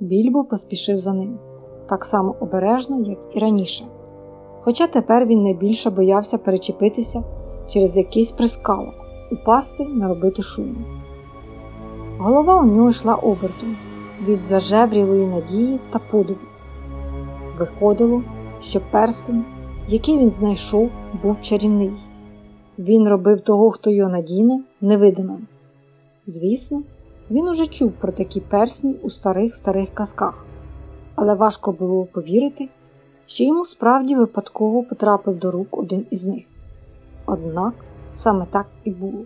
Більбо поспішив за ним, так само обережно, як і раніше. Хоча тепер він найбільше боявся перечепитися через якийсь прискалок, упасти, наробити шуму. Голова у нього йшла обертом від зажеврілої надії та подиву. Виходило, що перстень, який він знайшов, був чарівний. Він робив того, хто його надіне, невидимим. Звісно, він уже чув про такі персні у старих старих казках, але важко було повірити, що йому справді випадково потрапив до рук один із них. Однак саме так і було.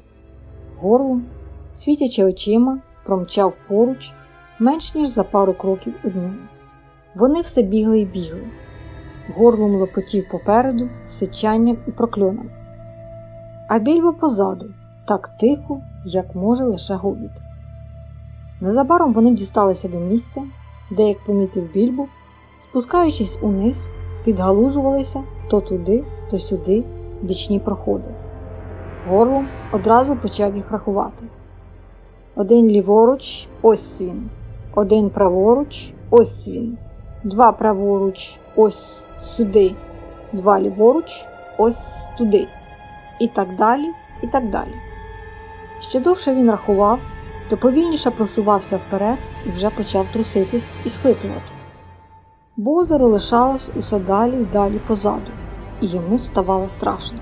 Горлом, світячи очима, промчав поруч менш ніж за пару кроків однієї. Вони все бігли і бігли. Горлом лопотів попереду сичанням і прокльоном. А більбо позаду, так тихо, як може лише гобіт. Незабаром вони дісталися до місця, де, як помітив більбо, спускаючись униз, підгалужувалися то туди, то сюди бічні проходи. Горлом одразу почав їх рахувати. Один ліворуч, ось він, один праворуч, ось він, два праворуч, ось сюди, два ліворуч, ось туди. І так далі, і так далі. Що довше він рахував, то повільніше просувався вперед і вже почав труситись і схлипувати. Бо озеро лишалось усе далі й далі позаду, і йому ставало страшно.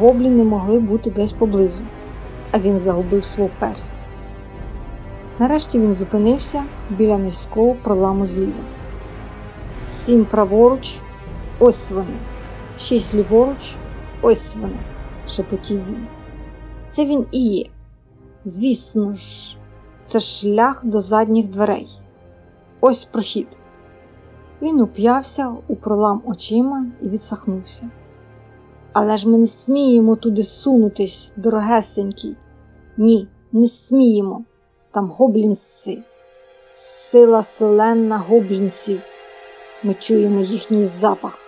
Гоблі не могли бути десь поблизу, а він загубив свого персня. Нарешті він зупинився біля низького проламу зліва. Сім праворуч, ось вони, шість ліворуч, ось вони, шепотів він. Це він і є. Звісно ж, це шлях до задніх дверей. Ось прохід. Він уп'явся у пролам очима і відсахнувся. Але ж ми не сміємо туди сунутись, дорогесенький. Ні, не сміємо. Там гоблінси, сила селенна гоблінсів. Ми чуємо їхній запах.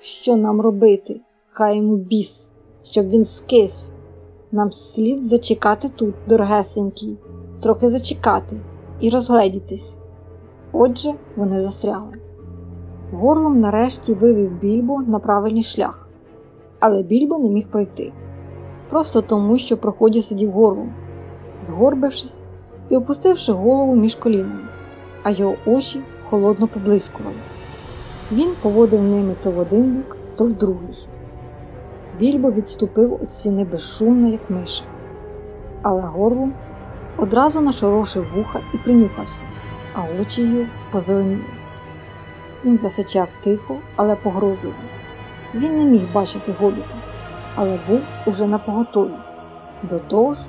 Що нам робити? Хай йому біс, щоб він скис. Нам слід зачекати тут, дорогесенький, трохи зачекати і розгледітись. Отже, вони застряли. Горлом нарешті вивів більбо на правильний шлях, але більбо не міг пройти. Просто тому, що проході сидів горлом, згорбившись і опустивши голову між колінами, а його очі холодно поблискували. Він поводив ними то в один бік, то в другий. Більбо відступив від стіни безшумно, як миша, але горлом одразу нашорошив вуха і принюхався, а очі його позеленіли. Він засичав тихо, але погрозливо. Він не міг бачити гобіта, але був уже на поготові. До того ж,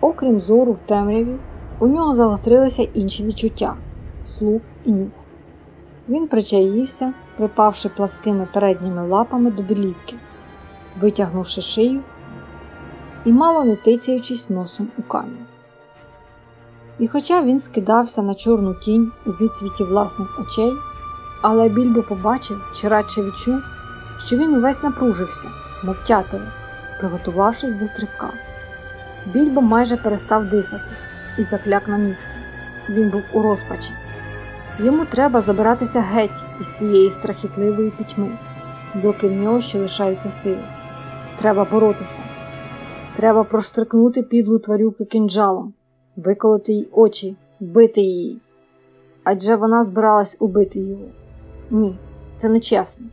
окрім зору в темряві, у нього загострилися інші відчуття слух нюх. Він причаївся, припавши пласкими передніми лапами до долівки, витягнувши шию і мало не тицяючись носом у камінь. І хоча він скидався на чорну тінь у відсвіті власних очей, але більбо побачив чи радше відчув, що він увесь напружився, мов тятиво, приготувавшись до стрибка. Більбо майже перестав дихати і закляк на місці. Він був у розпачі. Йому треба забиратися геть із цієї страхітливої пітьми, доки в нього ще лишаються сили. Треба боротися. Треба проштрикнути підлу тварюки кинджалом, виколоти їй очі, вбити її. Адже вона збиралась убити його. Ні, це не чесно.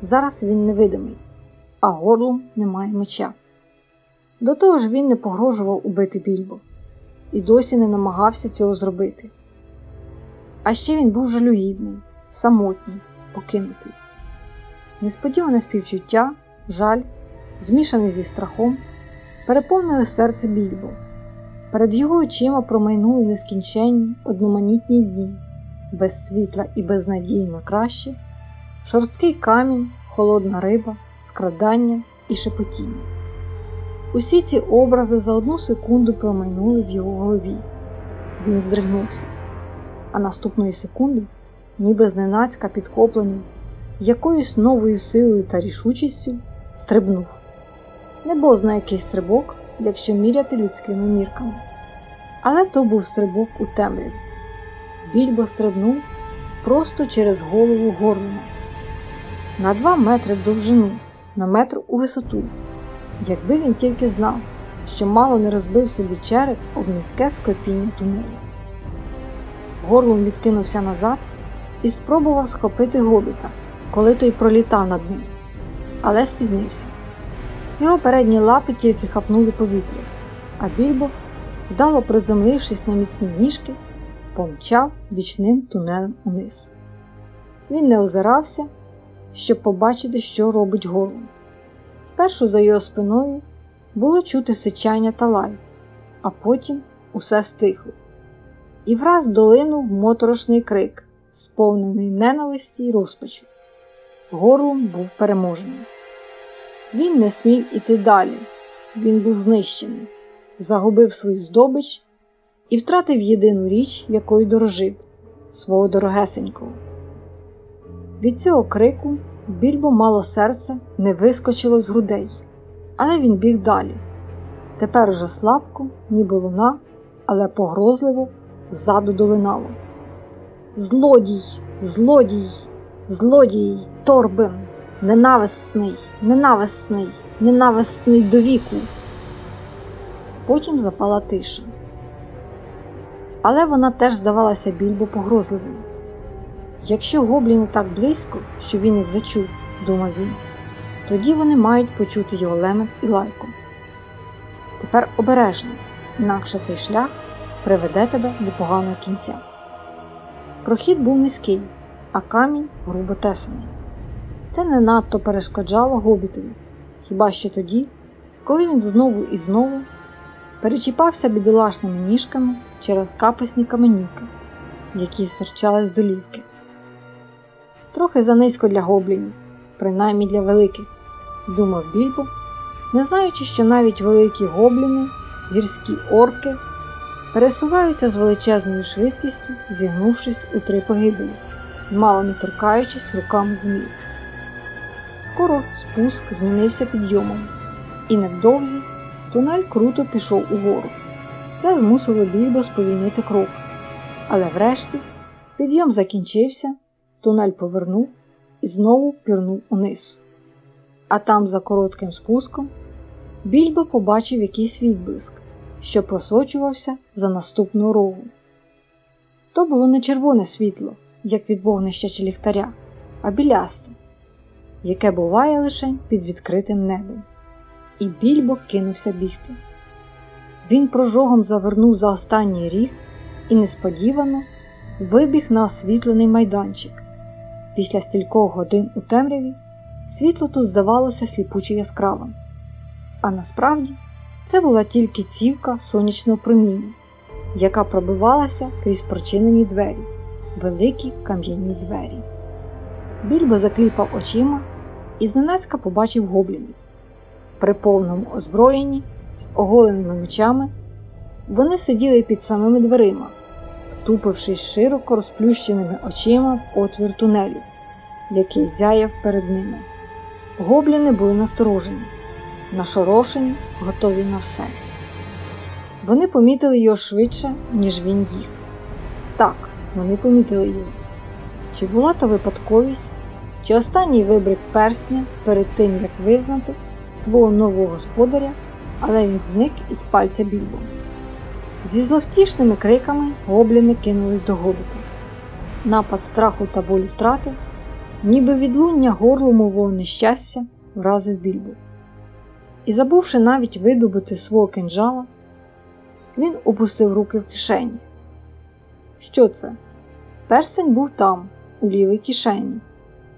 Зараз він невидимий, а горлом немає меча. До того ж він не погрожував убити більбо і досі не намагався цього зробити. А ще він був жалюгідний, самотній, покинутий. Несподіване співчуття, жаль, змішаний зі страхом, переповнили серце більбо. Перед його очима промайнули нескінченні, одноманітні дні, без світла і без надії на краще, шорсткий камінь, холодна риба, скрадання і шепотіння. Усі ці образи за одну секунду промайнули в його голові. Він здригнувся, а наступної секунди, ніби зненацька підхоплений якоюсь новою силою та рішучістю, стрибнув. Не зна який стрибок, якщо міряти людськими мірками. Але то був стрибок у темряві. Більбо стрибнув просто через голову горлума. На два метри в довжину, на метр у висоту. Якби він тільки знав, що мало не розбив собі череп об низьке склепіння тунелю. Горлум відкинувся назад і спробував схопити гобіта, коли той пролітав над ним, але спізнився. Його передні лапи тільки хапнули повітря, а більбо, вдало приземлившись на міцні ніжки, помчав бічним тунелем униз. Він не озирався, щоб побачити, що робить горлом. Спершу за його спиною було чути сичання та лай, а потім усе стихло. І враз долинув моторошний крик, сповнений ненависті й розпачу. Горлом був переможений. Він не смів іти далі, він був знищений, загубив свою здобич і втратив єдину річ, якою дорожив свого дорогесенького. Від цього крику більбо мало серце не вискочило з грудей, але він біг далі. Тепер уже слабко, ніби луна, але погрозливо ззаду долинало. Злодій, злодій, злодій, торбин, ненависний, ненависний, ненависний до віку. Потім запала тиша. Але вона теж здавалася більбо погрозливою. Якщо гобліни так близько, що він їх зачув, думав він, тоді вони мають почути його лемет і лайку. Тепер обережно, інакше цей шлях приведе тебе до поганого кінця. Прохід був низький, а камінь грубо тесаний. Це не надто перешкоджало гобітові, хіба що тоді, коли він знову і знову перечіпався бідолашними ніжками через капусні каменюки, які стирчали з долівки. Трохи занизько для гоблінів, принаймні для великих, думав більбо, не знаючи, що навіть великі гобліни, гірські орки пересуваються з величезною швидкістю, зігнувшись у три погибелі, мало не торкаючись руками землі. Скоро спуск змінився підйомом, і невдовзі тунель круто пішов угору. Це змусило більбо сповільнити крок, але врешті підйом закінчився, тунель повернув і знову пірнув униз. А там, за коротким спуском, більбо побачив якийсь відблиск, що просочувався за наступну рогу. То було не червоне світло, як від вогнища чи ліхтаря, а білясте, яке буває лише під відкритим небом. І більбо кинувся бігти. Він прожогом завернув за останній ріг і несподівано вибіг на освітлений майданчик. Після стількох годин у темряві світло тут здавалося сліпуче яскравим, а насправді це була тільки цівка сонячного проміння, яка пробивалася крізь прочинені двері, великі кам'яні двері. Більбо закліпав очима і зненацька побачив гоблінів. При повному озброєнні, з оголеними мечами, вони сиділи під самими дверима, втупившись широко розплющеними очима в отвір тунелю, який зяяв перед ними. Гобліни були насторожені нашорошені, готові на все. Вони помітили його швидше, ніж він їх. Так, вони помітили його. Чи була то випадковість, чи останній вибрик персня перед тим, як визнати свого нового господаря, але він зник із пальця більбом. Зі зловтішними криками гобліни кинулись до гобіта. Напад страху та болю втрати, ніби відлуння горлумового нещастя, вразив більбу і, забувши навіть видобути свого кинджала, він опустив руки в кишені. Що це? Перстень був там, у лівій кишені,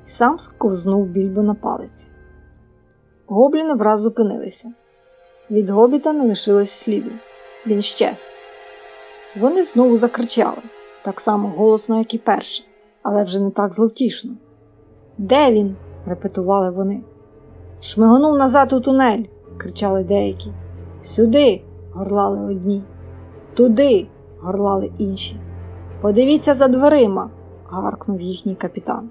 сам сковзнув більбо на палець. Гобліни враз зупинилися. Від гобіта не лишилось сліду. Він щез. Вони знову закричали так само голосно, як і перше, але вже не так зловтішно. Де він? репетували вони. Шмигонув назад у тунель кричали деякі. Сюди, горлали одні. Туди, горлали інші. Подивіться за дверима, гаркнув їхній капітан.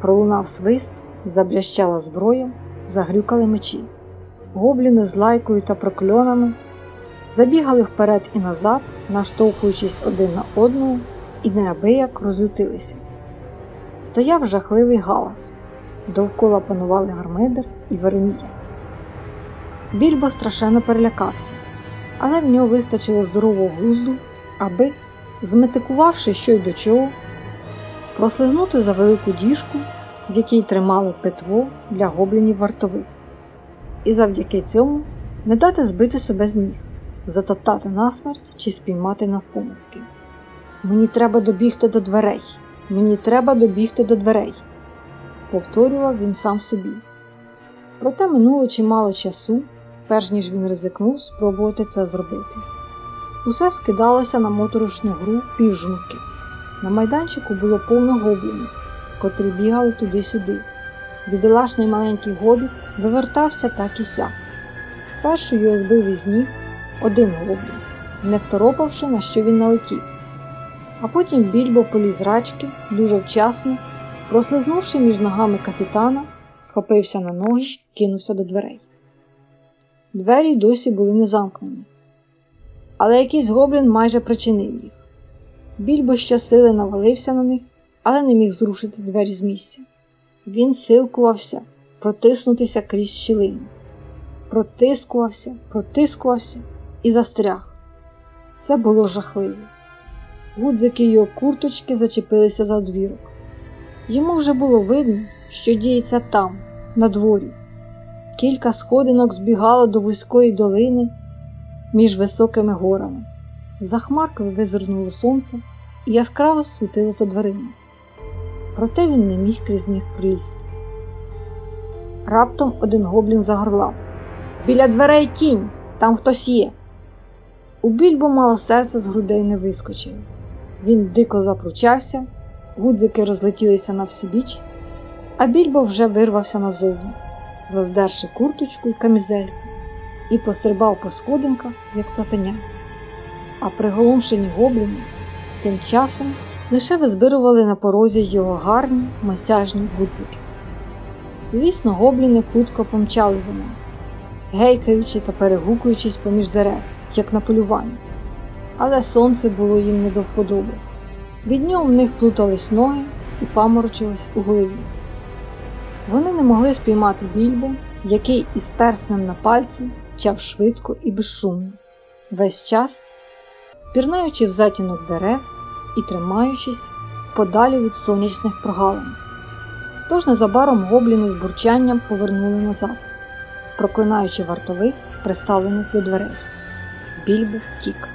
Пролунав свист, заблящала зброя, загрюкали мечі. Гобліни з лайкою та прокльонами забігали вперед і назад, наштовхуючись один на одного і неабияк розлютилися. Стояв жахливий галас. Довкола панували Гармидер і Веремія. Більбо страшенно перелякався, але в нього вистачило здорового глузду, аби, зметикувавши що й до чого, прослизнути за велику діжку, в якій тримали питво для гоблінів вартових. і завдяки цьому не дати збити себе з ніг, затоптати насмерть чи спіймати навпомацьки. Мені треба добігти до дверей, мені треба добігти до дверей, повторював він сам собі. Проте минуло чимало часу, перш ніж він ризикнув спробувати це зробити. Усе скидалося на моторошну гру півжмурки. На майданчику було повно гоблінів, котрі бігали туди-сюди. Бідолашний маленький гобіт вивертався так і сяк. Спершу його збив із ніг один гоблін, не второпавши, на що він налетів. А потім більбо поліз рачки дуже вчасно, прослизнувши між ногами капітана, схопився на ноги кинувся до дверей. Двері досі були не замкнені, але якийсь гоблін майже причинив їх. Більбо щосили навалився на них, але не міг зрушити двері з місця. Він силкувався протиснутися крізь щілину. Протискувався, протискувався і застряг. Це було жахливо. Гудзики його курточки зачепилися за одвірок. Йому вже було видно, що діється там, на дворі. Кілька сходинок збігало до вузької долини між високими горами. За хмарками визирнуло сонце і яскраво світило за дверима. Проте він не міг крізь них пролізти. Раптом один гоблін загорлав Біля дверей тінь, там хтось є. У більбо мало серце з грудей не вискочило. Він дико запручався, гудзики розлетілися на всібіч, а більбо вже вирвався назовні, роздерши курточку й камізельку, і пострибав по сходинках, як цапеня. А приголомшені гобліни тим часом лише визбирували на порозі його гарні мосяжні гудзики. Звісно, гобліни хутко помчали за ним, гейкаючи та перегукуючись поміж дерев, як на полюванні. Але сонце було їм не до вподоби. Від нього в них плутались ноги і паморочились у голові. Вони не могли спіймати більбу, який із перснем на пальці мчав швидко і безшумно, весь час пірнаючи в затінок дерев і тримаючись подалі від сонячних прогалин. Тож незабаром гобліни з бурчанням повернули назад, проклинаючи вартових, приставлених до дверей. Більбо тік.